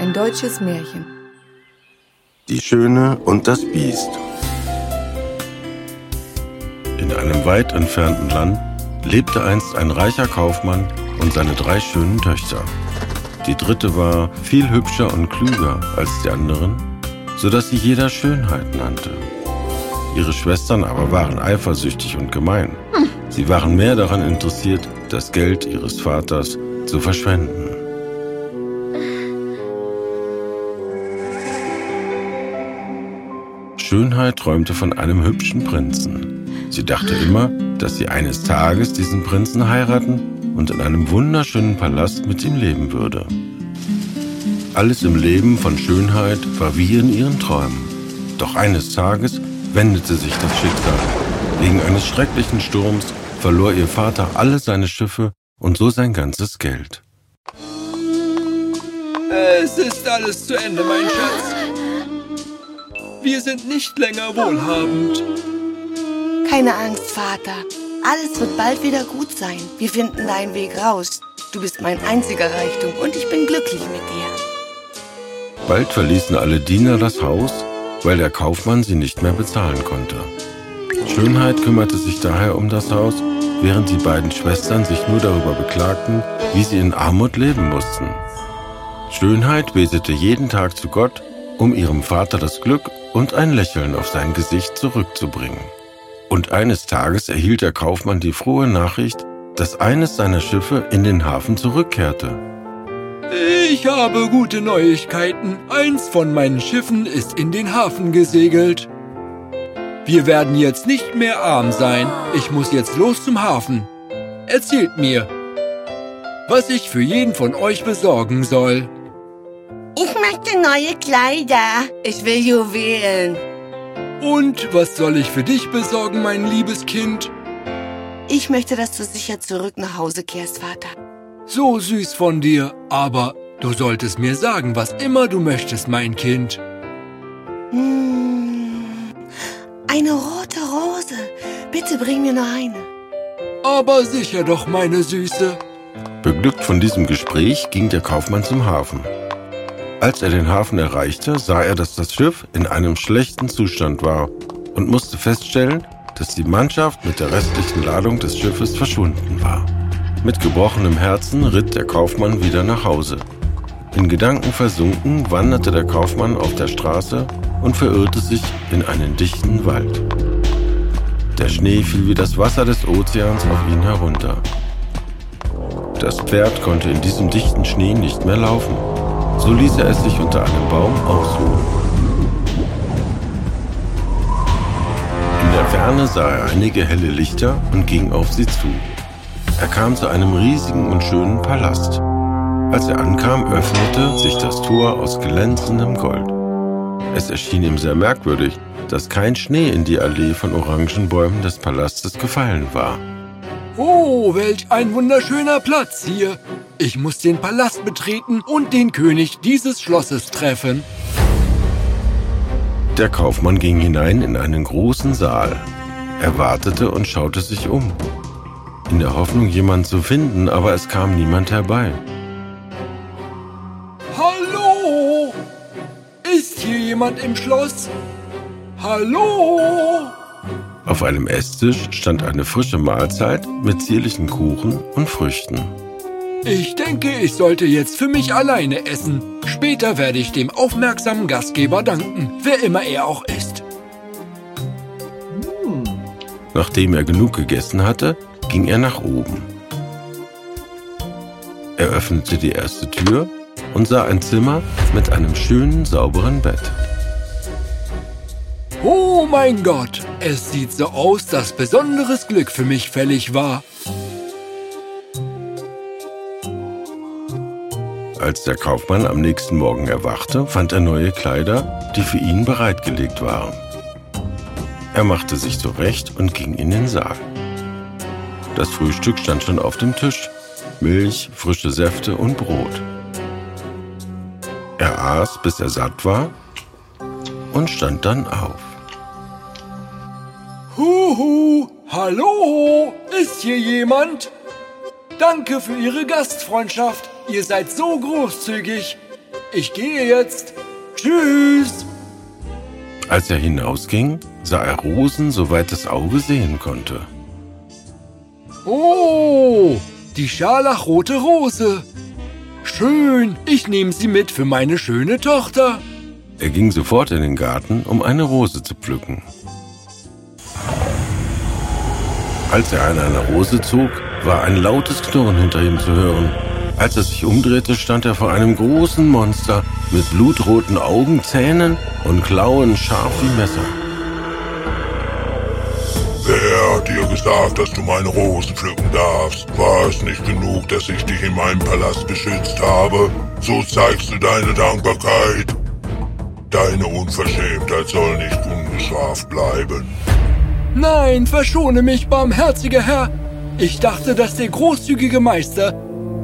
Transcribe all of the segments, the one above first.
Ein deutsches Märchen. Die Schöne und das Biest. In einem weit entfernten Land lebte einst ein reicher Kaufmann und seine drei schönen Töchter. Die dritte war viel hübscher und klüger als die anderen, so dass sie jeder Schönheit nannte. Ihre Schwestern aber waren eifersüchtig und gemein. Sie waren mehr daran interessiert, das Geld ihres Vaters zu verschwenden. Schönheit träumte von einem hübschen Prinzen. Sie dachte immer, dass sie eines Tages diesen Prinzen heiraten und in einem wunderschönen Palast mit ihm leben würde. Alles im Leben von Schönheit war wie in ihren Träumen. Doch eines Tages wendete sich das Schicksal. Wegen eines schrecklichen Sturms verlor ihr Vater alle seine Schiffe und so sein ganzes Geld. Es ist alles zu Ende, mein Schatz. Wir sind nicht länger wohlhabend. Keine Angst, Vater. Alles wird bald wieder gut sein. Wir finden deinen Weg raus. Du bist mein einziger Reichtum und ich bin glücklich mit dir. Bald verließen alle Diener das Haus, weil der Kaufmann sie nicht mehr bezahlen konnte. Schönheit kümmerte sich daher um das Haus, während die beiden Schwestern sich nur darüber beklagten, wie sie in Armut leben mussten. Schönheit betete jeden Tag zu Gott, um ihrem Vater das Glück und ein Lächeln auf sein Gesicht zurückzubringen. Und eines Tages erhielt der Kaufmann die frohe Nachricht, dass eines seiner Schiffe in den Hafen zurückkehrte. Ich habe gute Neuigkeiten. Eins von meinen Schiffen ist in den Hafen gesegelt. Wir werden jetzt nicht mehr arm sein. Ich muss jetzt los zum Hafen. Erzählt mir, was ich für jeden von euch besorgen soll. Möchte neue Kleider. Ich will Juwelen. Und was soll ich für dich besorgen, mein liebes Kind? Ich möchte, dass du sicher zurück nach Hause kehrst, Vater. So süß von dir, aber du solltest mir sagen, was immer du möchtest, mein Kind. Hm, eine rote Rose. Bitte bring mir nur eine. Aber sicher doch, meine Süße. Beglückt von diesem Gespräch ging der Kaufmann zum Hafen. Als er den Hafen erreichte, sah er, dass das Schiff in einem schlechten Zustand war und musste feststellen, dass die Mannschaft mit der restlichen Ladung des Schiffes verschwunden war. Mit gebrochenem Herzen ritt der Kaufmann wieder nach Hause. In Gedanken versunken wanderte der Kaufmann auf der Straße und verirrte sich in einen dichten Wald. Der Schnee fiel wie das Wasser des Ozeans auf ihn herunter. Das Pferd konnte in diesem dichten Schnee nicht mehr laufen. So ließ er es sich unter einem Baum ausruhen. In der Ferne sah er einige helle Lichter und ging auf sie zu. Er kam zu einem riesigen und schönen Palast. Als er ankam, öffnete sich das Tor aus glänzendem Gold. Es erschien ihm sehr merkwürdig, dass kein Schnee in die Allee von Orangenbäumen des Palastes gefallen war. Oh, welch ein wunderschöner Platz hier. Ich muss den Palast betreten und den König dieses Schlosses treffen. Der Kaufmann ging hinein in einen großen Saal. Er wartete und schaute sich um. In der Hoffnung, jemanden zu finden, aber es kam niemand herbei. Hallo? Ist hier jemand im Schloss? Hallo? Auf einem Esstisch stand eine frische Mahlzeit mit zierlichen Kuchen und Früchten. Ich denke, ich sollte jetzt für mich alleine essen. Später werde ich dem aufmerksamen Gastgeber danken, wer immer er auch ist. Nachdem er genug gegessen hatte, ging er nach oben. Er öffnete die erste Tür und sah ein Zimmer mit einem schönen, sauberen Bett. Oh mein Gott, es sieht so aus, dass besonderes Glück für mich fällig war. Als der Kaufmann am nächsten Morgen erwachte, fand er neue Kleider, die für ihn bereitgelegt waren. Er machte sich zurecht und ging in den Saal. Das Frühstück stand schon auf dem Tisch. Milch, frische Säfte und Brot. Er aß, bis er satt war und stand dann auf. Hallo, ist hier jemand? Danke für Ihre Gastfreundschaft. Ihr seid so großzügig. Ich gehe jetzt. Tschüss. Als er hinausging, sah er Rosen, soweit das Auge sehen konnte. Oh, die scharlachrote Rose. Schön, ich nehme sie mit für meine schöne Tochter. Er ging sofort in den Garten, um eine Rose zu pflücken. Als er an einer Rose zog, war ein lautes Knurren hinter ihm zu hören. Als er sich umdrehte, stand er vor einem großen Monster mit blutroten Augen, Zähnen und Klauen scharf wie Messer. Wer hat dir gesagt, dass du meine Rosen pflücken darfst? War es nicht genug, dass ich dich in meinem Palast beschützt habe? So zeigst du deine Dankbarkeit. Deine Unverschämtheit soll nicht ungestraft bleiben. Nein, verschone mich, barmherziger Herr. Ich dachte, dass der großzügige Meister,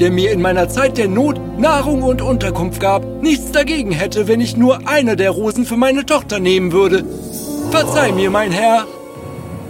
der mir in meiner Zeit der Not Nahrung und Unterkunft gab, nichts dagegen hätte, wenn ich nur eine der Rosen für meine Tochter nehmen würde. Verzeih mir, mein Herr.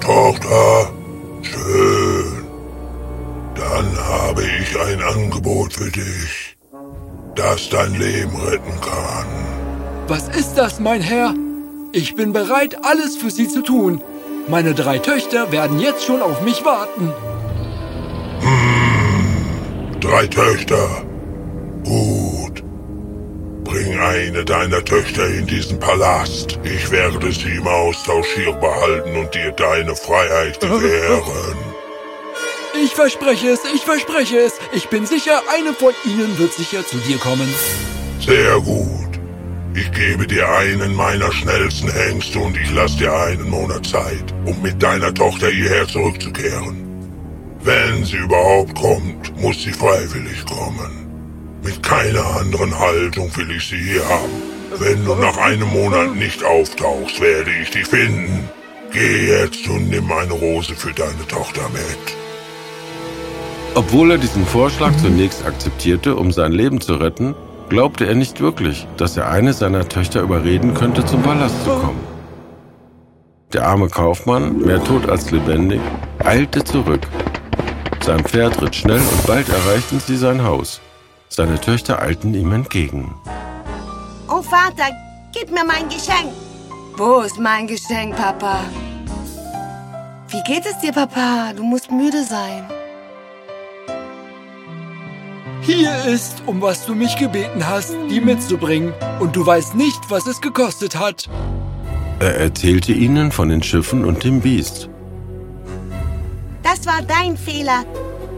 Tochter, schön. Dann habe ich ein Angebot für dich, das dein Leben retten kann. Was ist das, mein Herr? Ich bin bereit, alles für Sie zu tun. Meine drei Töchter werden jetzt schon auf mich warten. Hm, drei Töchter. Gut. Bring eine deiner Töchter in diesen Palast. Ich werde sie im Austausch hier behalten und dir deine Freiheit gewähren. Ich verspreche es, ich verspreche es. Ich bin sicher, eine von ihnen wird sicher zu dir kommen. Sehr gut. Ich gebe dir einen meiner schnellsten Hengste und ich lasse dir einen Monat Zeit, um mit deiner Tochter hierher zurückzukehren. Wenn sie überhaupt kommt, muss sie freiwillig kommen. Mit keiner anderen Haltung will ich sie hier haben. Wenn du nach einem Monat nicht auftauchst, werde ich dich finden. Geh jetzt und nimm eine Rose für deine Tochter mit. Obwohl er diesen Vorschlag zunächst akzeptierte, um sein Leben zu retten, glaubte er nicht wirklich, dass er eine seiner Töchter überreden könnte, zum Palast zu kommen. Der arme Kaufmann, mehr tot als lebendig, eilte zurück. Sein Pferd ritt schnell und bald erreichten sie sein Haus. Seine Töchter eilten ihm entgegen. Oh Vater, gib mir mein Geschenk. Wo ist mein Geschenk, Papa? Wie geht es dir, Papa? Du musst müde sein. Hier ist, um was du mich gebeten hast, die mitzubringen. Und du weißt nicht, was es gekostet hat. Er erzählte ihnen von den Schiffen und dem Biest. Das war dein Fehler.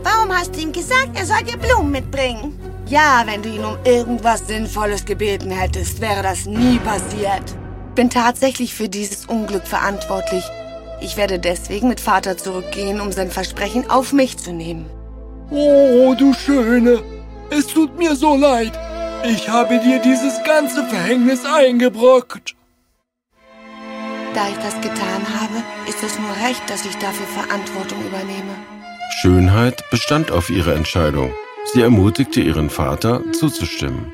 Warum hast du ihm gesagt, er soll dir Blumen mitbringen? Ja, wenn du ihn um irgendwas Sinnvolles gebeten hättest, wäre das nie passiert. Bin tatsächlich für dieses Unglück verantwortlich. Ich werde deswegen mit Vater zurückgehen, um sein Versprechen auf mich zu nehmen. Oh, du Schöne, es tut mir so leid. Ich habe dir dieses ganze Verhängnis eingebrockt. Da ich das getan habe, ist es nur recht, dass ich dafür Verantwortung übernehme. Schönheit bestand auf ihre Entscheidung. Sie ermutigte ihren Vater, zuzustimmen.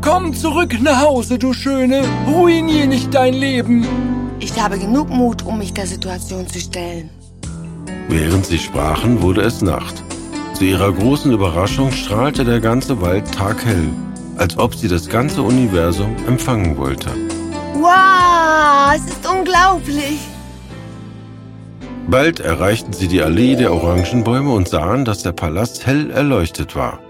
Komm zurück nach Hause, du Schöne. Ruinier nicht dein Leben. Ich habe genug Mut, um mich der Situation zu stellen. Während sie sprachen, wurde es Nacht. Zu ihrer großen Überraschung strahlte der ganze Wald taghell, als ob sie das ganze Universum empfangen wollte. Wow, es ist unglaublich. Bald erreichten sie die Allee der Orangenbäume und sahen, dass der Palast hell erleuchtet war.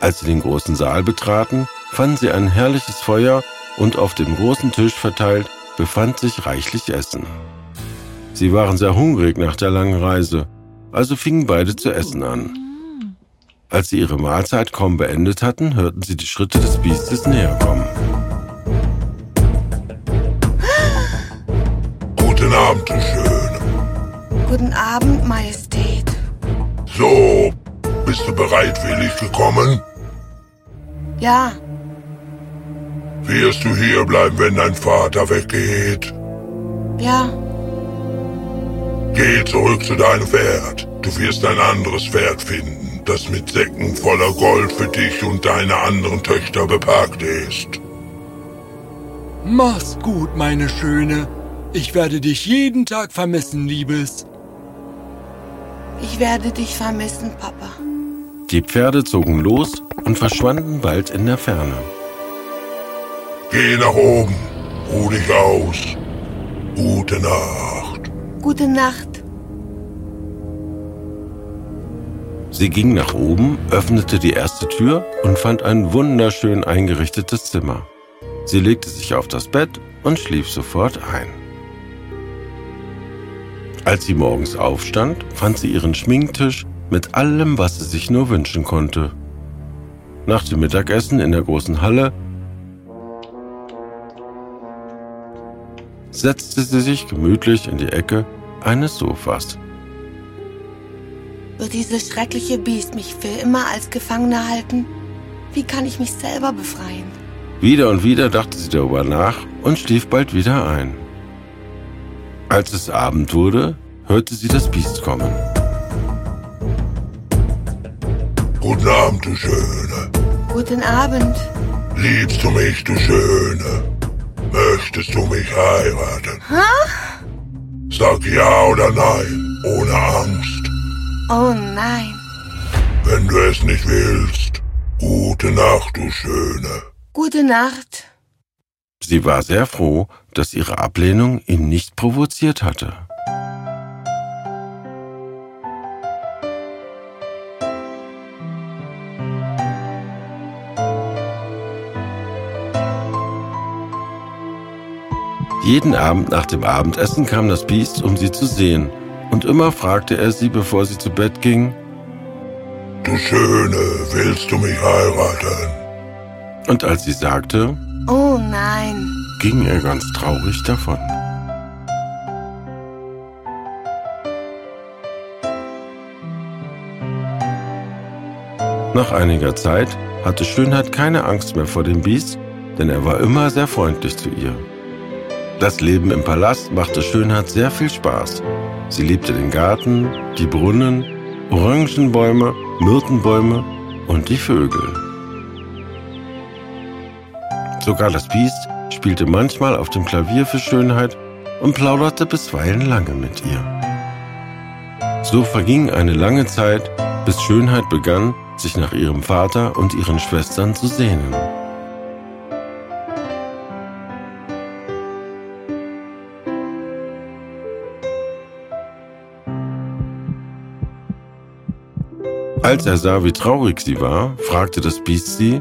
Als sie den großen Saal betraten, fanden sie ein herrliches Feuer und auf dem großen Tisch verteilt befand sich reichlich Essen. Sie waren sehr hungrig nach der langen Reise, also fingen beide zu essen an. Als sie ihre Mahlzeit kaum beendet hatten, hörten sie die Schritte des Biestes näher kommen. Guten Abend, du Schöne. Guten Abend, Majestät. So, bist du bereitwillig gekommen? Ja, Wirst du hier bleiben, wenn dein Vater weggeht? ja, Geh zurück zu deinem Pferd. Du wirst ein anderes Pferd finden, das mit Säcken voller Gold für dich und deine anderen Töchter bepackt ist. Mach's gut, meine Schöne. Ich werde dich jeden Tag vermissen, Liebes. ich werde dich vermissen, Papa. Die Pferde zogen los und verschwanden bald in der Ferne. Geh nach oben, ruh dich aus. Gute Nacht. Gute Nacht. Sie ging nach oben, öffnete die erste Tür und fand ein wunderschön eingerichtetes Zimmer. Sie legte sich auf das Bett und schlief sofort ein. Als sie morgens aufstand, fand sie ihren Schminktisch mit allem, was sie sich nur wünschen konnte. Nach dem Mittagessen in der großen Halle setzte sie sich gemütlich in die Ecke eines Sofas. Wird dieses schreckliche Biest mich für immer als Gefangener halten? Wie kann ich mich selber befreien? Wieder und wieder dachte sie darüber nach und schlief bald wieder ein. Als es Abend wurde, hörte sie das Biest kommen. Guten Abend, du Schöne. Guten Abend. Liebst du mich, du Schöne? Möchtest du mich heiraten? Hä? Sag ja oder nein, ohne Angst. Oh nein. Wenn du es nicht willst, gute Nacht, du Schöne. Gute Nacht. Sie war sehr froh, dass ihre Ablehnung ihn nicht provoziert hatte. Jeden Abend nach dem Abendessen kam das Biest, um sie zu sehen, und immer fragte er sie, bevor sie zu Bett ging, Du Schöne, willst du mich heiraten? und als sie sagte, Oh nein. ging er ganz traurig davon. Nach einiger Zeit hatte Schönheit keine Angst mehr vor dem Biest, denn er war immer sehr freundlich zu ihr. Das Leben im Palast machte Schönheit sehr viel Spaß. Sie liebte den Garten, die Brunnen, Orangenbäume, Myrtenbäume und die Vögel. Sogar das Biest spielte manchmal auf dem Klavier für Schönheit und plauderte bisweilen lange mit ihr. So verging eine lange Zeit, bis Schönheit begann, sich nach ihrem Vater und ihren Schwestern zu sehnen. Als er sah, wie traurig sie war, fragte das Biest sie,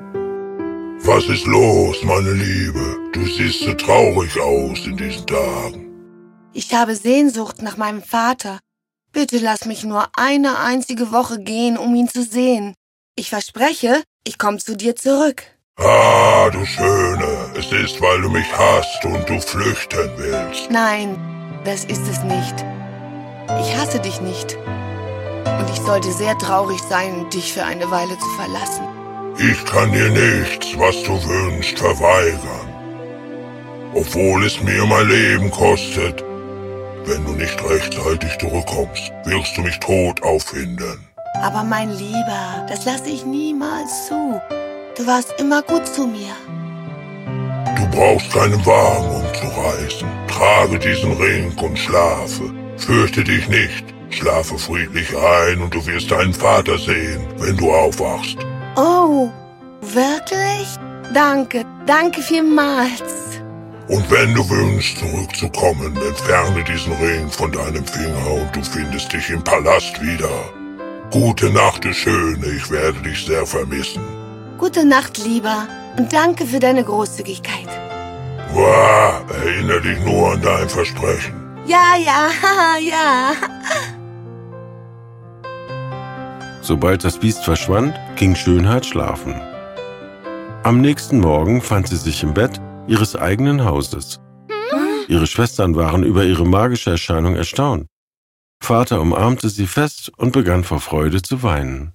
Was ist los, meine Liebe? Du siehst so traurig aus in diesen Tagen. Ich habe Sehnsucht nach meinem Vater. Bitte lass mich nur eine einzige Woche gehen, um ihn zu sehen. Ich verspreche, ich komme zu dir zurück. Ah, du Schöne, es ist, weil du mich hasst und du flüchten willst. Nein, das ist es nicht. Ich hasse dich nicht. Und ich sollte sehr traurig sein, dich für eine Weile zu verlassen. Ich kann dir nichts, was du wünschst, verweigern. Obwohl es mir mein Leben kostet. Wenn du nicht rechtzeitig zurückkommst, wirst du mich tot auffinden. Aber mein Lieber, das lasse ich niemals zu. Du warst immer gut zu mir. Du brauchst keinen Wagen, um zu reisen. Trage diesen Ring und schlafe. Fürchte dich nicht. Schlafe friedlich ein und du wirst deinen Vater sehen, wenn du aufwachst. Oh, wirklich? Danke, danke vielmals. Und wenn du wünschst, zurückzukommen, entferne diesen Ring von deinem Finger und du findest dich im Palast wieder. Gute Nacht, du Schöne, ich werde dich sehr vermissen. Gute Nacht, Lieber. Und danke für deine Großzügigkeit. Wah, erinnere dich nur an dein Versprechen. Ja, ja, ja. Sobald das Biest verschwand, ging Schönheit schlafen. Am nächsten Morgen fand sie sich im Bett ihres eigenen Hauses. Ihre Schwestern waren über ihre magische Erscheinung erstaunt. Vater umarmte sie fest und begann vor Freude zu weinen.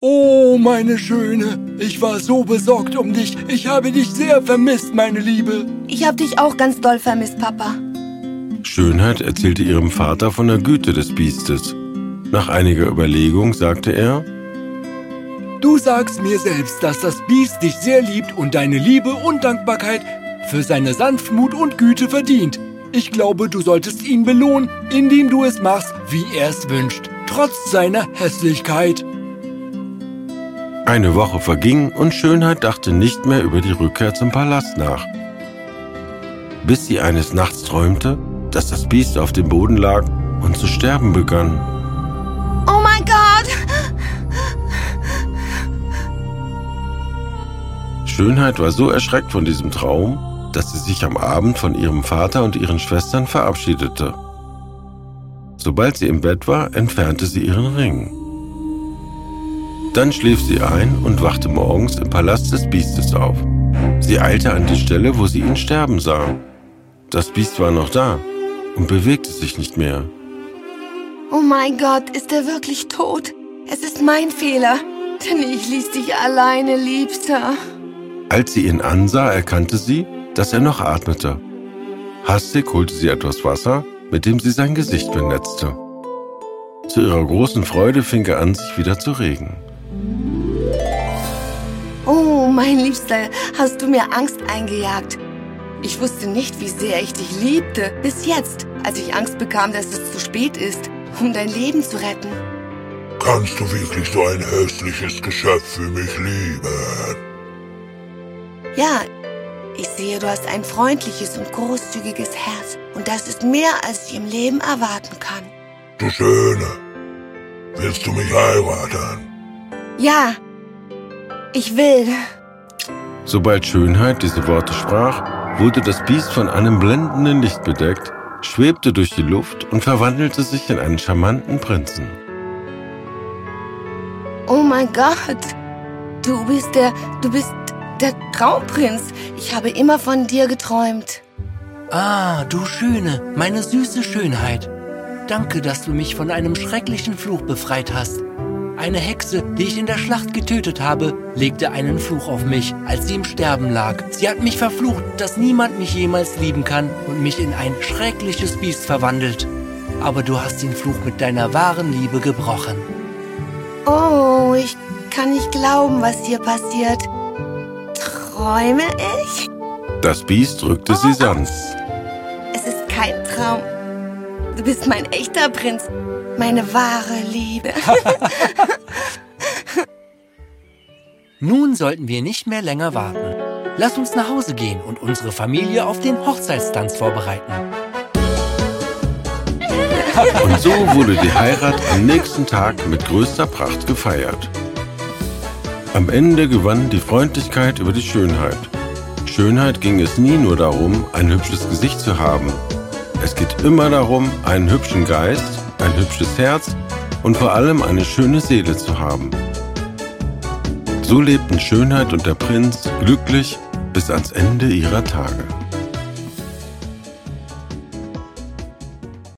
Oh, meine Schöne, ich war so besorgt um dich. Ich habe dich sehr vermisst, meine Liebe. Ich hab dich auch ganz doll vermisst, Papa. Schönheit erzählte ihrem Vater von der Güte des Biestes. Nach einiger Überlegung sagte er, Du sagst mir selbst, dass das Biest dich sehr liebt und deine Liebe und Dankbarkeit für seine Sanftmut und Güte verdient. Ich glaube, du solltest ihn belohnen, indem du es machst, wie er es wünscht, trotz seiner Hässlichkeit. Eine Woche verging und Schönheit dachte nicht mehr über die Rückkehr zum Palast nach. Bis sie eines Nachts träumte, dass das Biest auf dem Boden lag und zu sterben begann. Schönheit war so erschreckt von diesem Traum, dass sie sich am Abend von ihrem Vater und ihren Schwestern verabschiedete. Sobald sie im Bett war, entfernte sie ihren Ring. Dann schlief sie ein und wachte morgens im Palast des Biestes auf. Sie eilte an die Stelle, wo sie ihn sterben sah. Das Biest war noch da und bewegte sich nicht mehr. Oh mein Gott, ist er wirklich tot? Es ist mein Fehler, denn ich ließ dich alleine, Liebster. Als sie ihn ansah, erkannte sie, dass er noch atmete. Hastig holte sie etwas Wasser, mit dem sie sein Gesicht benetzte. Zu ihrer großen Freude fing er an, sich wieder zu regen. Oh, mein Liebster, hast du mir Angst eingejagt. Ich wusste nicht, wie sehr ich dich liebte, bis jetzt, als ich Angst bekam, dass es zu spät ist, um dein Leben zu retten. Kannst du wirklich so ein hässliches Geschöpf für mich lieben? Ja, ich sehe, du hast ein freundliches und großzügiges Herz. Und das ist mehr, als ich im Leben erwarten kann. Du Schöne, willst du mich heiraten? Ja, ich will. Sobald Schönheit diese Worte sprach, wurde das Biest von einem blendenden Licht bedeckt, schwebte durch die Luft und verwandelte sich in einen charmanten Prinzen. Oh mein Gott, du bist der, du bist der Traumprinz. Ich habe immer von dir geträumt. Ah, du Schöne, meine süße Schönheit. Danke, dass du mich von einem schrecklichen Fluch befreit hast. Eine Hexe, die ich in der Schlacht getötet habe, legte einen Fluch auf mich, als sie im Sterben lag. Sie hat mich verflucht, dass niemand mich jemals lieben kann und mich in ein schreckliches Biest verwandelt. Aber du hast den Fluch mit deiner wahren Liebe gebrochen. Oh, ich kann nicht glauben, was hier passiert. Träume ich? Das Biest drückte sie sanft. Es ist kein Traum. Du bist mein echter Prinz, meine wahre Liebe. Nun sollten wir nicht mehr länger warten. Lass uns nach Hause gehen und unsere Familie auf den Hochzeitstanz vorbereiten. Und so wurde die Heirat am nächsten Tag mit größter Pracht gefeiert. Am Ende gewann die Freundlichkeit über die Schönheit. Schönheit ging es nie nur darum, ein hübsches Gesicht zu haben. Es geht immer darum, einen hübschen Geist, ein hübsches Herz und vor allem eine schöne Seele zu haben. So lebten Schönheit und der Prinz glücklich bis ans Ende ihrer Tage.